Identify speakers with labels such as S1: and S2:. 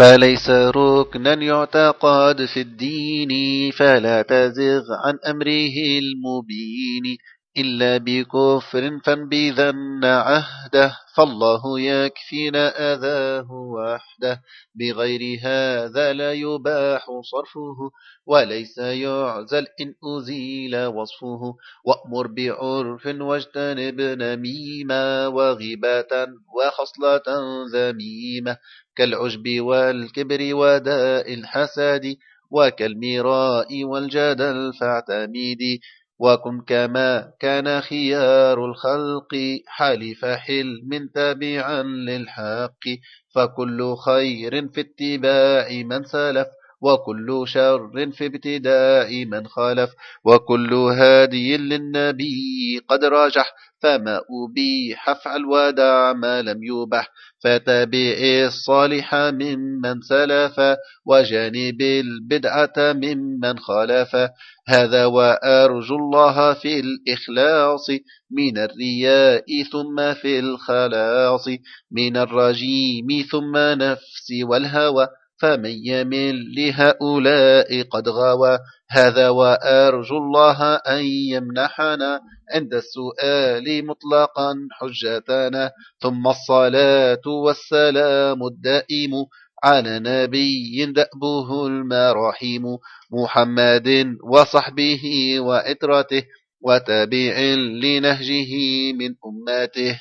S1: فليس ركنا يعتقد في الدين فلا تزغ عن أمره المبين. إلا بكفر فانبذن عهده فالله يكفينا أذاه وحده بغير هذا لا يباح صرفه وليس يعزل إن أزيل وصفه. وأمر بعرف واجتنب نميما وغباة وخصلة ذميمة كالعجب والكبر وداء الحسد وكالمراء والجدل فاعتمدي. وكن كما كان خيار الخلق حلف حلم تابعا للحق. فكل خير في اتباع من سلف وكل شر في ابتداء من خالف وكل هادي للنبي قد راجح فما أبيح افعل ودع ما لم يبح فتابع الصالح ممن سلف وجانب البدعة ممن خالف هذا وأرجو الله في الإخلاص من الرياء ثم في الخلاص من الرجيم ثم نفسي والهوى فمن يمل لهؤلاء قد غوى هذا وأرجو الله أن يمنحنا عند السؤال مطلقا حجتنا ثم الصلاة والسلام الدائم على نبي دأبه المراحيم محمد وصحبه وإترته وتابع لنهجه من أماته